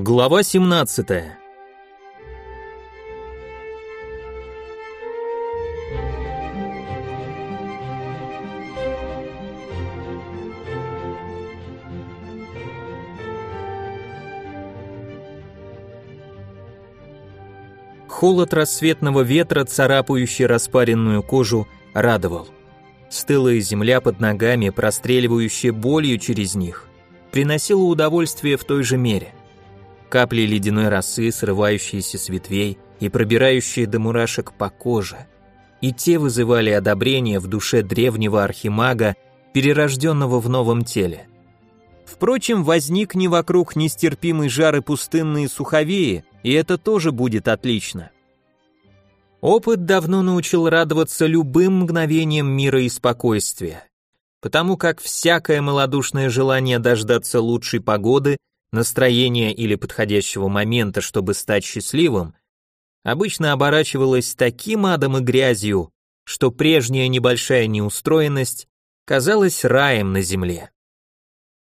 Глава 17. Холод рассветного ветра, царапающий распаренную кожу, радовал. Стылая земля под ногами, простреливающая болью через них, приносила удовольствие в той же мере капли ледяной росы, срывающиеся с ветвей и пробирающие до мурашек по коже. И те вызывали одобрение в душе древнего архимага, перерожденного в новом теле. Впрочем, возник не вокруг нестерпимый жар и пустынные суховеи, и это тоже будет отлично. Опыт давно научил радоваться любым мгновениям мира и спокойствия, потому как всякое малодушное желание дождаться лучшей погоды настроения или подходящего момента, чтобы стать счастливым, обычно оборачивалось таким адом и грязью, что прежняя небольшая неустроенность казалась раем на земле.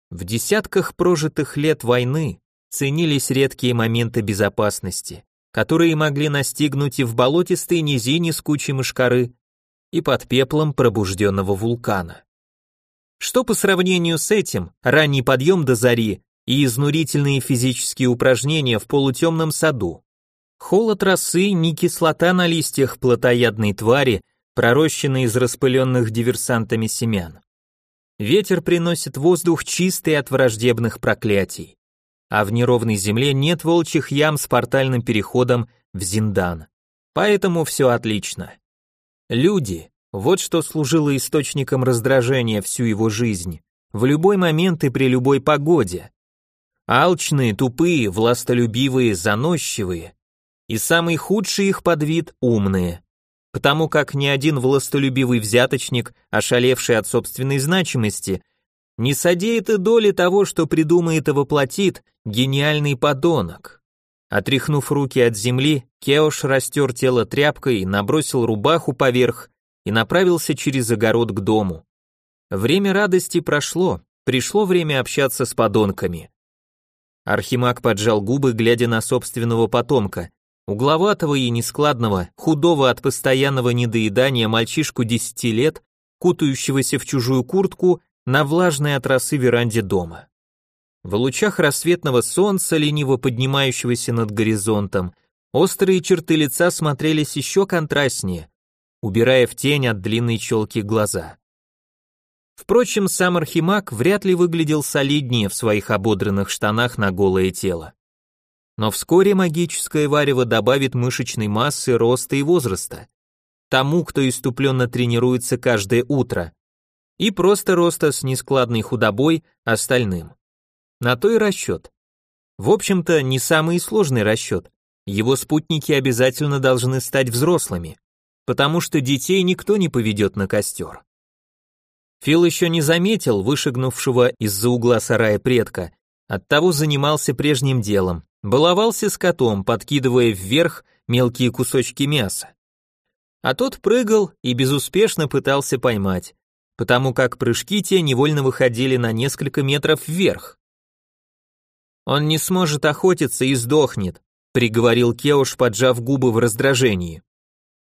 В десятках прожитых лет войны ценились редкие моменты безопасности, которые могли настигнуть и в болотистой низине с кучей мышкары, и под пеплом пробужденного вулкана. Что по сравнению с этим, ранний подъем до зари и изнурительные физические упражнения в полутемном саду. Холод росы, не кислота на листьях плотоядной твари, пророщенной из распыленных диверсантами семян. Ветер приносит воздух чистый от враждебных проклятий. А в неровной земле нет волчьих ям с портальным переходом в Зиндан. Поэтому все отлично. Люди, вот что служило источником раздражения всю его жизнь, в любой момент и при любой погоде. Алчные, тупые, властолюбивые, заносчивые. И самый худший их подвид – умные. Потому как ни один властолюбивый взяточник, ошалевший от собственной значимости, не содеет и доли того, что придумает и воплотит гениальный подонок. Отряхнув руки от земли, Кеош растер тело тряпкой, набросил рубаху поверх и направился через огород к дому. Время радости прошло, пришло время общаться с подонками. Архимаг поджал губы, глядя на собственного потомка, угловатого и нескладного, худого от постоянного недоедания мальчишку десяти лет, кутающегося в чужую куртку на влажной от росы веранде дома. В лучах рассветного солнца, лениво поднимающегося над горизонтом, острые черты лица смотрелись еще контрастнее, убирая в тень от длинной челки глаза. Впрочем, сам Архимаг вряд ли выглядел солиднее в своих ободранных штанах на голое тело. Но вскоре магическое варево добавит мышечной массы, роста и возраста. Тому, кто иступленно тренируется каждое утро. И просто роста с нескладной худобой остальным. На то и расчет. В общем-то, не самый сложный расчет. Его спутники обязательно должны стать взрослыми, потому что детей никто не поведет на костер. Фил еще не заметил вышагнувшего из-за угла сарая предка, оттого занимался прежним делом, баловался с котом, подкидывая вверх мелкие кусочки мяса. А тот прыгал и безуспешно пытался поймать, потому как прыжки те невольно выходили на несколько метров вверх. «Он не сможет охотиться и сдохнет», приговорил Кеуш, поджав губы в раздражении.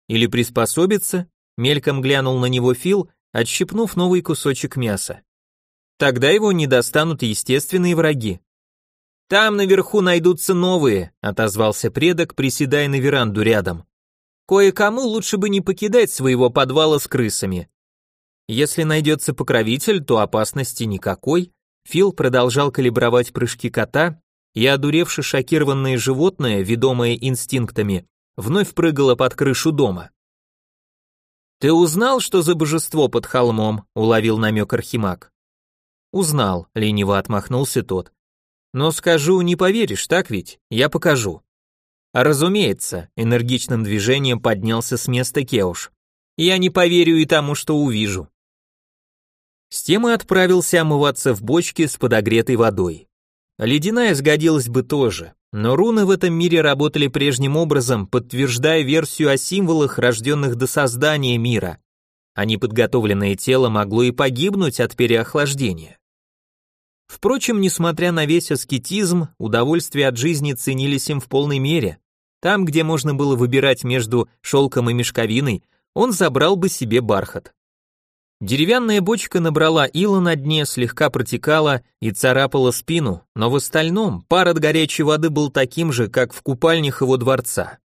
«Или приспособиться?» мельком глянул на него Фил отщипнув новый кусочек мяса. Тогда его не достанут естественные враги. Там наверху найдутся новые, отозвался предок, приседая на веранду рядом. Кое-кому лучше бы не покидать своего подвала с крысами. Если найдется покровитель, то опасности никакой. Фил продолжал калибровать прыжки кота, и одуревшее шокированное животное, ведомое инстинктами, вновь прыгало под крышу дома. «Ты узнал, что за божество под холмом?» — уловил намек Архимаг. «Узнал», — лениво отмахнулся тот. «Но скажу, не поверишь, так ведь? Я покажу». А разумеется, энергичным движением поднялся с места Кеуш. «Я не поверю и тому, что увижу». С тем и отправился омываться в бочке с подогретой водой. Ледяная сгодилась бы тоже, но руны в этом мире работали прежним образом, подтверждая версию о символах, рожденных до создания мира, а неподготовленное тело могло и погибнуть от переохлаждения. Впрочем, несмотря на весь аскетизм, удовольствия от жизни ценились им в полной мере. Там, где можно было выбирать между шелком и мешковиной, он забрал бы себе бархат. Деревянная бочка набрала ила на дне, слегка протекала и царапала спину, но в остальном пар от горячей воды был таким же, как в купальнях его дворца.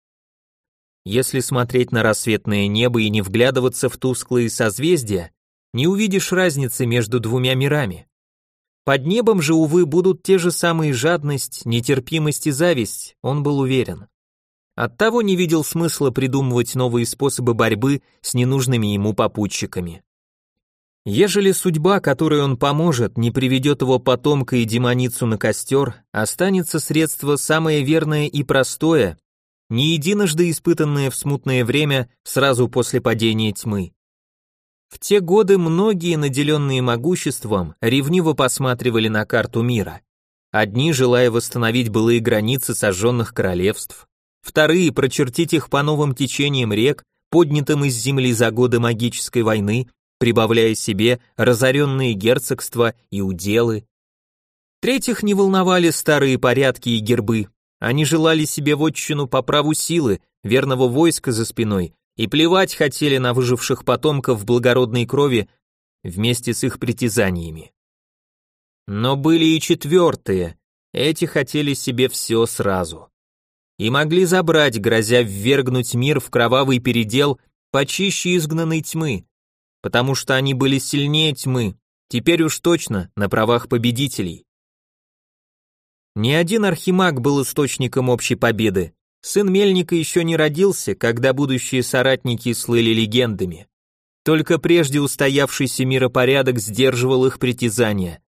Если смотреть на рассветное небо и не вглядываться в тусклые созвездия, не увидишь разницы между двумя мирами. Под небом же, увы, будут те же самые жадность, нетерпимость и зависть, он был уверен. Оттого не видел смысла придумывать новые способы борьбы с ненужными ему попутчиками. Ежели судьба, которой он поможет, не приведет его потомка и демоницу на костер, останется средство самое верное и простое, не единожды испытанное в смутное время сразу после падения тьмы. В те годы многие, наделенные могуществом, ревниво посматривали на карту мира. Одни, желая восстановить былые границы сожженных королевств, вторые прочертить их по новым течениям рек, поднятым из земли за годы магической войны, прибавляя себе разоренные герцогства и уделы. Третьих не волновали старые порядки и гербы, они желали себе вотчину по праву силы, верного войска за спиной, и плевать хотели на выживших потомков благородной крови вместе с их притязаниями. Но были и четвертые, эти хотели себе все сразу и могли забрать, грозя ввергнуть мир в кровавый передел почище изгнанной тьмы, потому что они были сильнее тьмы, теперь уж точно на правах победителей. Ни один архимаг был источником общей победы. Сын Мельника еще не родился, когда будущие соратники слыли легендами. Только прежде устоявшийся миропорядок сдерживал их притязания.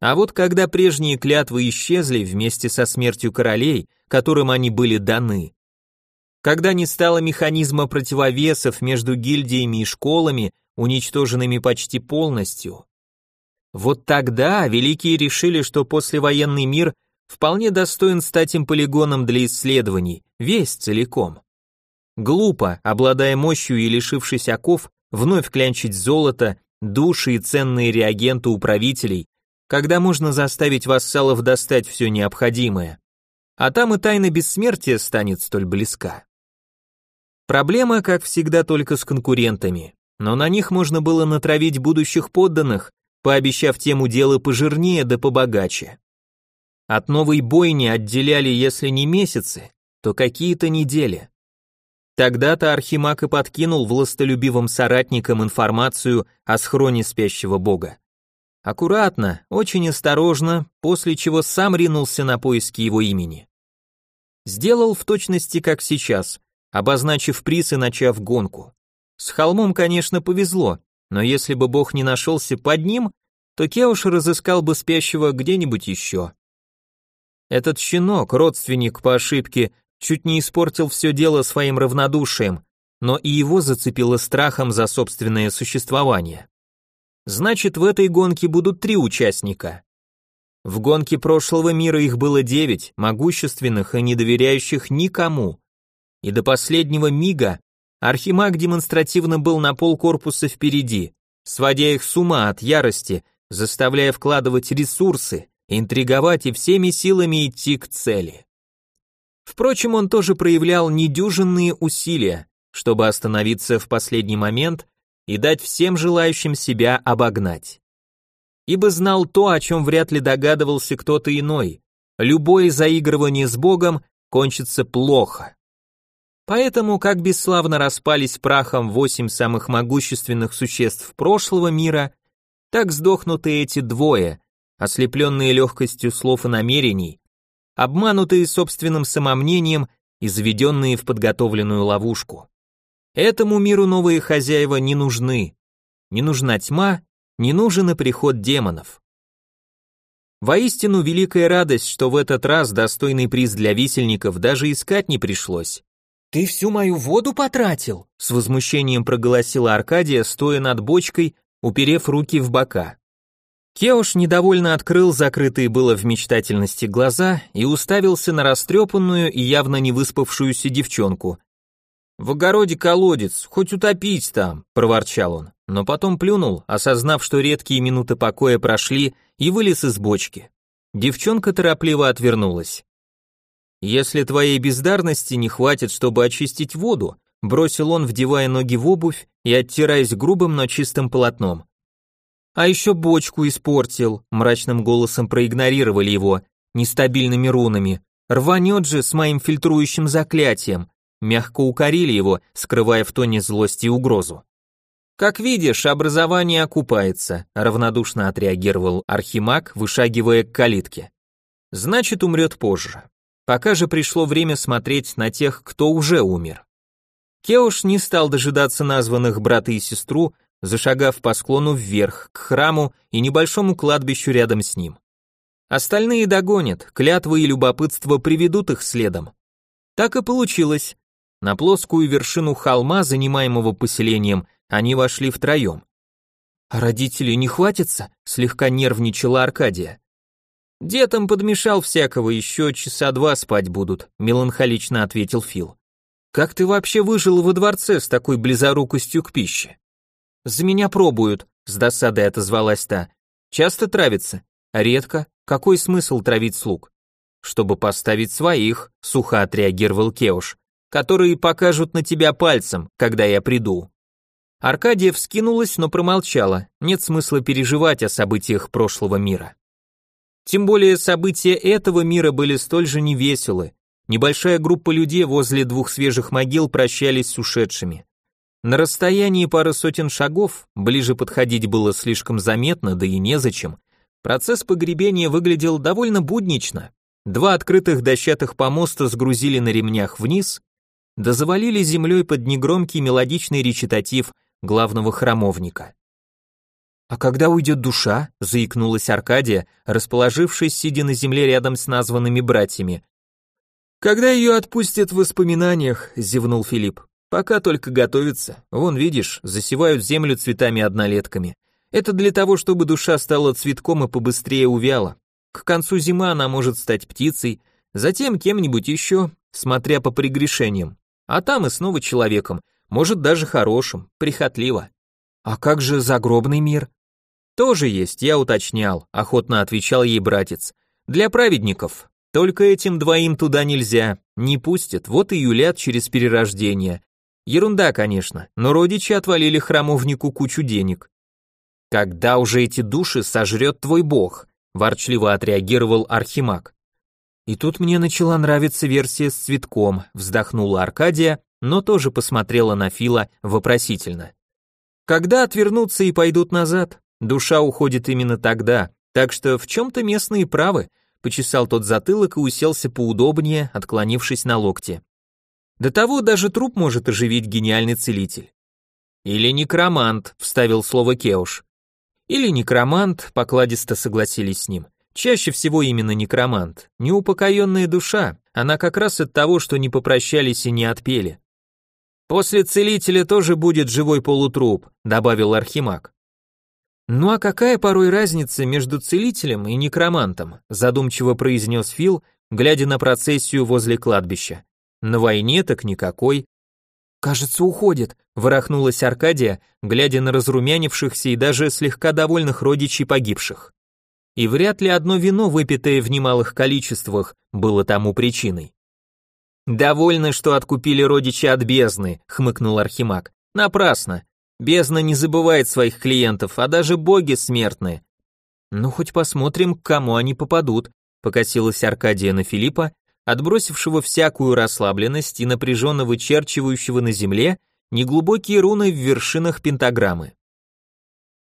А вот когда прежние клятвы исчезли вместе со смертью королей, которым они были даны, когда не стало механизма противовесов между гильдиями и школами, уничтоженными почти полностью, вот тогда великие решили, что послевоенный мир вполне достоин стать им полигоном для исследований, весь целиком. Глупо, обладая мощью и лишившись оков, вновь клянчить золото, души и ценные реагенты у правителей, когда можно заставить вассалов достать все необходимое. А там и тайна бессмертия станет столь близка. Проблема, как всегда, только с конкурентами, но на них можно было натравить будущих подданных, пообещав тем уделы пожирнее да побогаче. От новой бойни отделяли, если не месяцы, то какие-то недели. Тогда-то Архимаг и подкинул властолюбивым соратникам информацию о схроне спящего бога. Аккуратно, очень осторожно, после чего сам ринулся на поиски его имени. Сделал в точности как сейчас, обозначив приз и начав гонку. С холмом, конечно, повезло, но если бы бог не нашелся под ним, то Кеуш разыскал бы спящего где-нибудь еще. Этот щенок, родственник по ошибке, чуть не испортил все дело своим равнодушием, но и его зацепило страхом за собственное существование. Значит, в этой гонке будут три участника. В гонке прошлого мира их было девять, могущественных и не доверяющих никому. И до последнего мига Архимаг демонстративно был на пол корпуса впереди, сводя их с ума от ярости, заставляя вкладывать ресурсы, интриговать и всеми силами идти к цели. Впрочем, он тоже проявлял недюжинные усилия, чтобы остановиться в последний момент и дать всем желающим себя обогнать. Ибо знал то, о чем вряд ли догадывался кто-то иной. Любое заигрывание с Богом кончится плохо. Поэтому, как бесславно распались прахом восемь самых могущественных существ прошлого мира, так сдохнут и эти двое, ослепленные легкостью слов и намерений, обманутые собственным самомнением и заведенные в подготовленную ловушку. Этому миру новые хозяева не нужны. Не нужна тьма, не нужен и приход демонов. Воистину великая радость, что в этот раз достойный приз для висельников даже искать не пришлось. «Ты всю мою воду потратил?» С возмущением проголосила Аркадия, стоя над бочкой, уперев руки в бока. Кеуш недовольно открыл закрытые было в мечтательности глаза и уставился на растрепанную и явно не выспавшуюся девчонку, В огороде колодец, хоть утопить там, проворчал он, но потом плюнул, осознав, что редкие минуты покоя прошли, и вылез из бочки. Девчонка торопливо отвернулась. Если твоей бездарности не хватит, чтобы очистить воду, бросил он, вдевая ноги в обувь и оттираясь грубым, но чистым полотном. А еще бочку испортил, мрачным голосом проигнорировали его, нестабильными рунами. Рванет же с моим фильтрующим заклятием. Мягко укорили его, скрывая в тоне злости и угрозу. Как видишь, образование окупается, равнодушно отреагировал Архимаг, вышагивая к калитке. Значит, умрет позже. Пока же пришло время смотреть на тех, кто уже умер. Кеуш не стал дожидаться названных брата и сестру, зашагав по склону вверх, к храму и небольшому кладбищу рядом с ним. Остальные догонят, клятвы и любопытство приведут их следом. Так и получилось. На плоскую вершину холма, занимаемого поселением, они вошли втроем. «А родители не хватится?» — слегка нервничала Аркадия. «Детям подмешал всякого, еще часа два спать будут», — меланхолично ответил Фил. «Как ты вообще выжил во дворце с такой близорукостью к пище?» «За меня пробуют», — с досадой отозвалась та. «Часто травится?» «Редко. Какой смысл травить слуг?» «Чтобы поставить своих», — сухо отреагировал Кеуш, «которые покажут на тебя пальцем, когда я приду». Аркадия вскинулась, но промолчала. Нет смысла переживать о событиях прошлого мира. Тем более события этого мира были столь же невеселы. Небольшая группа людей возле двух свежих могил прощались с ушедшими. На расстоянии пары сотен шагов, ближе подходить было слишком заметно, да и незачем, процесс погребения выглядел довольно буднично. Два открытых дощатых помоста сгрузили на ремнях вниз, да завалили землей под негромкий мелодичный речитатив главного храмовника. «А когда уйдет душа?» — заикнулась Аркадия, расположившись, сидя на земле рядом с названными братьями. «Когда ее отпустят в воспоминаниях», — зевнул Филипп. Пока только готовится. Вон, видишь, засевают землю цветами-однолетками. Это для того, чтобы душа стала цветком и побыстрее увяла. К концу зимы она может стать птицей, затем кем-нибудь еще, смотря по прегрешениям. А там и снова человеком, может даже хорошим, прихотливо. А как же загробный мир? Тоже есть, я уточнял, охотно отвечал ей братец. Для праведников. Только этим двоим туда нельзя, не пустят, вот и юлят через перерождение. Ерунда, конечно, но родичи отвалили храмовнику кучу денег. Когда уже эти души сожрет твой бог? ворчливо отреагировал Архимаг. И тут мне начала нравиться версия с цветком, вздохнула Аркадия, но тоже посмотрела на Фила вопросительно. Когда отвернутся и пойдут назад? Душа уходит именно тогда, так что в чем-то местные правы, почесал тот затылок и уселся поудобнее, отклонившись на локте. До того даже труп может оживить гениальный целитель. Или некромант, вставил слово Кеуш. Или некромант, покладисто согласились с ним. Чаще всего именно некромант. Неупокоенная душа, она как раз от того, что не попрощались и не отпели. После целителя тоже будет живой полутруп, добавил Архимаг. Ну а какая порой разница между целителем и некромантом, задумчиво произнес Фил, глядя на процессию возле кладбища. На войне так никакой. Кажется, уходит, ворохнулась Аркадия, глядя на разрумянившихся и даже слегка довольных родичей погибших. И вряд ли одно вино, выпитое в немалых количествах, было тому причиной. «Довольны, что откупили родичи от бездны», — хмыкнул Архимаг. «Напрасно. Бездна не забывает своих клиентов, а даже боги смертны». «Ну, хоть посмотрим, к кому они попадут», — покосилась Аркадия на Филиппа, отбросившего всякую расслабленность и напряженно вычерчивающего на земле неглубокие руны в вершинах пентаграммы.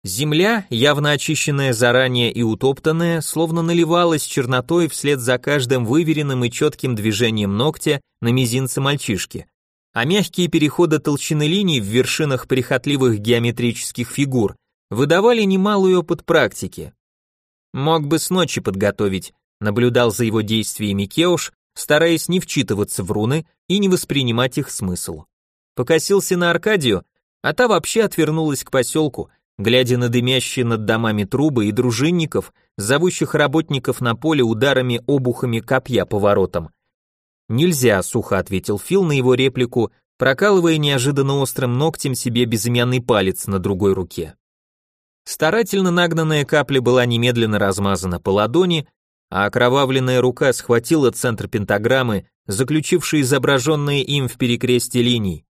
Земля, явно очищенная заранее и утоптанная, словно наливалась чернотой вслед за каждым выверенным и четким движением ногтя на мизинце мальчишки, а мягкие переходы толщины линий в вершинах прихотливых геометрических фигур выдавали немалый опыт практики. Мог бы с ночи подготовить, наблюдал за его действиями Кеуш, стараясь не вчитываться в руны и не воспринимать их смысл. Покосился на Аркадию, а та вообще отвернулась к поселку, глядя на дымящие над домами трубы и дружинников, зовущих работников на поле ударами обухами копья по воротам. «Нельзя», — сухо ответил Фил на его реплику, прокалывая неожиданно острым ногтем себе безымянный палец на другой руке. Старательно нагнанная капля была немедленно размазана по ладони, а окровавленная рука схватила центр пентаграммы, заключивший изображенные им в перекресте линий.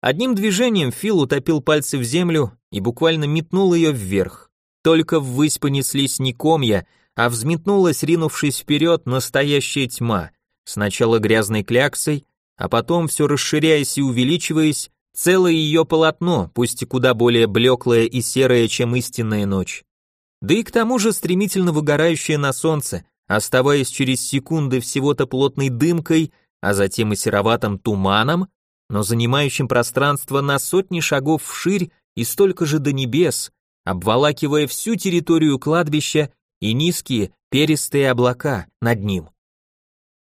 Одним движением Фил утопил пальцы в землю и буквально метнул ее вверх. Только ввысь понеслись не комья, а взметнулась, ринувшись вперед, настоящая тьма, сначала грязной кляксой, а потом, все расширяясь и увеличиваясь, целое ее полотно, пусть и куда более блеклое и серое, чем истинная ночь. Да и к тому же стремительно выгорающее на солнце, оставаясь через секунды всего-то плотной дымкой, а затем и сероватым туманом, но занимающим пространство на сотни шагов вширь и столько же до небес, обволакивая всю территорию кладбища и низкие перистые облака над ним.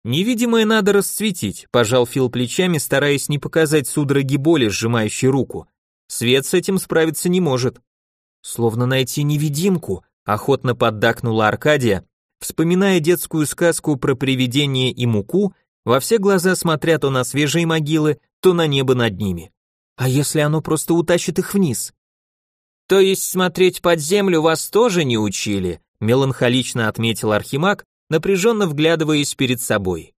Невидимое надо расцветить, пожал Фил плечами, стараясь не показать судороги боли, сжимающей руку. Свет с этим справиться не может. Словно найти невидимку, охотно поддакнула Аркадия, вспоминая детскую сказку про привидение и муку, во все глаза смотря то на свежие могилы, то на небо над ними. А если оно просто утащит их вниз? То есть смотреть под землю вас тоже не учили, меланхолично отметил Архимаг, напряженно вглядываясь перед собой.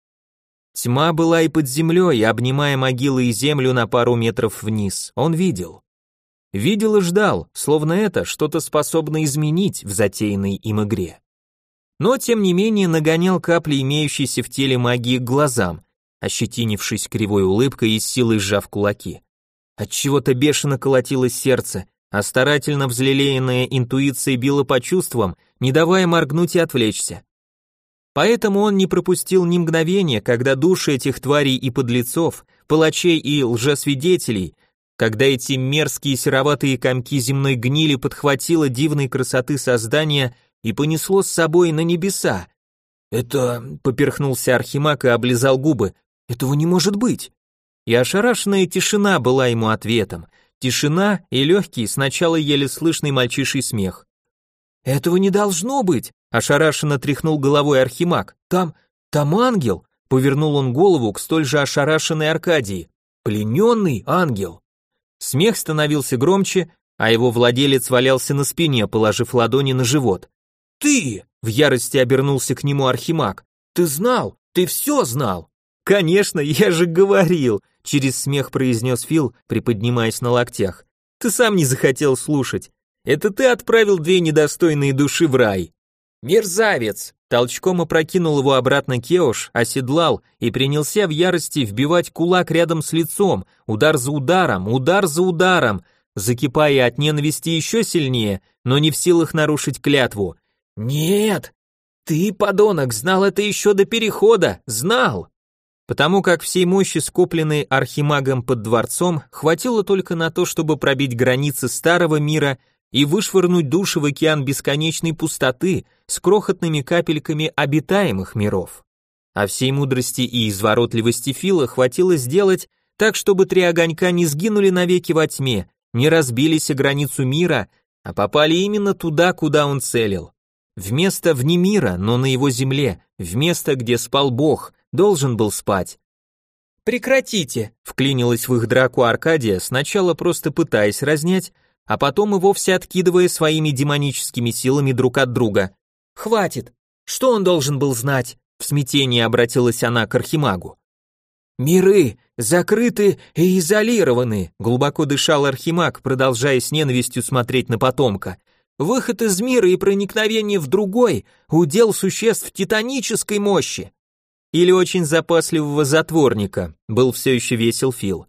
Тьма была и под землей, обнимая могилы и землю на пару метров вниз. Он видел. Видел и ждал, словно это что-то способно изменить в затеянной им игре. Но, тем не менее, нагонял капли имеющейся в теле магии к глазам, ощетинившись кривой улыбкой и силой сжав кулаки. От чего то бешено колотилось сердце, а старательно взлелеянная интуиция била по чувствам, не давая моргнуть и отвлечься. Поэтому он не пропустил ни мгновения, когда души этих тварей и подлецов, палачей и лжесвидетелей, когда эти мерзкие сероватые комки земной гнили подхватило дивной красоты создания и понесло с собой на небеса. «Это...» — поперхнулся Архимаг и облизал губы. «Этого не может быть!» И ошарашенная тишина была ему ответом, Тишина и легкий, сначала еле слышный мальчиший смех. «Этого не должно быть!» – ошарашенно тряхнул головой Архимаг. «Там... там ангел!» – повернул он голову к столь же ошарашенной Аркадии. «Плененный ангел!» Смех становился громче, а его владелец валялся на спине, положив ладони на живот. «Ты!» – в ярости обернулся к нему Архимаг. «Ты знал! Ты все знал!» «Конечно, я же говорил!» через смех произнес Фил, приподнимаясь на локтях. Ты сам не захотел слушать. Это ты отправил две недостойные души в рай. Мерзавец! Толчком опрокинул его обратно Кеош, оседлал и принялся в ярости вбивать кулак рядом с лицом, удар за ударом, удар за ударом, закипая от ненависти еще сильнее, но не в силах нарушить клятву. «Нет! Ты, подонок, знал это еще до перехода! Знал!» потому как всей мощи, скопленной архимагом под дворцом, хватило только на то, чтобы пробить границы старого мира и вышвырнуть души в океан бесконечной пустоты с крохотными капельками обитаемых миров. А всей мудрости и изворотливости Фила хватило сделать так, чтобы три огонька не сгинули навеки во тьме, не разбились о границу мира, а попали именно туда, куда он целил. В место вне мира, но на его земле, в место, где спал Бог, должен был спать. «Прекратите!» — вклинилась в их драку Аркадия, сначала просто пытаясь разнять, а потом и вовсе откидывая своими демоническими силами друг от друга. «Хватит! Что он должен был знать?» — в смятении обратилась она к Архимагу. «Миры закрыты и изолированы», — глубоко дышал Архимаг, продолжая с ненавистью смотреть на потомка. «Выход из мира и проникновение в другой — удел существ титанической мощи или очень запасливого затворника, был все еще весел Фил.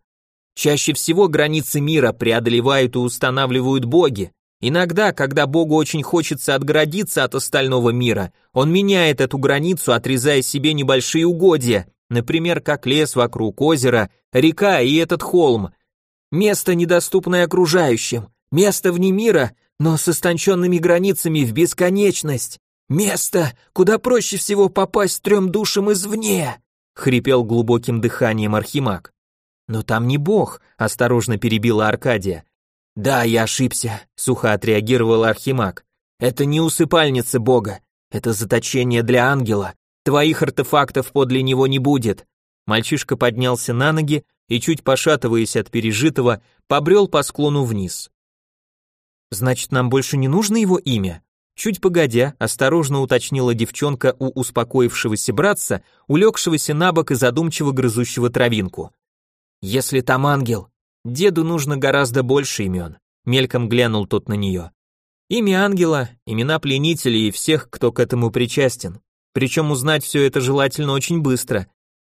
Чаще всего границы мира преодолевают и устанавливают боги. Иногда, когда богу очень хочется отгородиться от остального мира, он меняет эту границу, отрезая себе небольшие угодья, например, как лес вокруг озера, река и этот холм. Место, недоступное окружающим, место вне мира, но с истонченными границами в бесконечность. «Место, куда проще всего попасть трем душам извне!» — хрипел глубоким дыханием Архимаг. «Но там не бог», — осторожно перебила Аркадия. «Да, я ошибся», — сухо отреагировал Архимаг. «Это не усыпальница бога, это заточение для ангела. Твоих артефактов подле него не будет». Мальчишка поднялся на ноги, и, чуть пошатываясь от пережитого, побрел по склону вниз. «Значит, нам больше не нужно его имя?» Чуть погодя, осторожно уточнила девчонка у успокоившегося братца, улегшегося на бок и задумчиво грызущего травинку. «Если там ангел, деду нужно гораздо больше имен», мельком глянул тот на нее. «Имя ангела, имена пленителей и всех, кто к этому причастен. Причем узнать все это желательно очень быстро,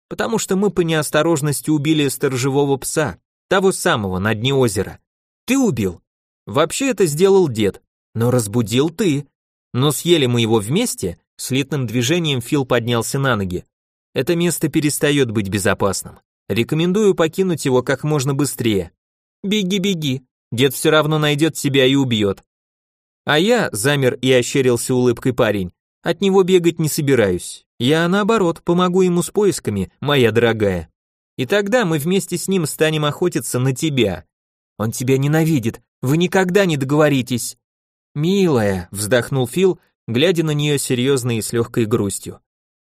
потому что мы по неосторожности убили сторожевого пса, того самого на дне озера. Ты убил? Вообще это сделал дед, но разбудил ты. Но съели мы его вместе, слитным движением Фил поднялся на ноги. Это место перестает быть безопасным. Рекомендую покинуть его как можно быстрее. Беги, беги, дед все равно найдет тебя и убьет. А я, замер и ощерился улыбкой парень, от него бегать не собираюсь. Я, наоборот, помогу ему с поисками, моя дорогая. И тогда мы вместе с ним станем охотиться на тебя. Он тебя ненавидит, вы никогда не договоритесь. Милая, вздохнул Фил, глядя на нее серьезно и с легкой грустью.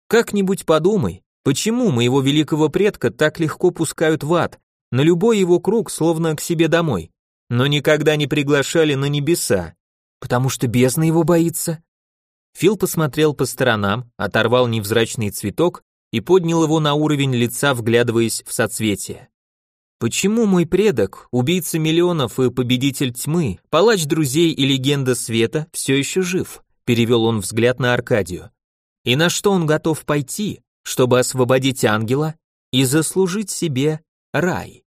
Как-нибудь подумай, почему моего великого предка так легко пускают в ад, на любой его круг, словно к себе домой, но никогда не приглашали на небеса? Потому что бездна его боится? Фил посмотрел по сторонам, оторвал невзрачный цветок и поднял его на уровень лица, вглядываясь в соцветие. Почему мой предок, убийца миллионов и победитель тьмы, палач друзей и легенда света, все еще жив? Перевел он взгляд на Аркадию. И на что он готов пойти, чтобы освободить ангела и заслужить себе рай?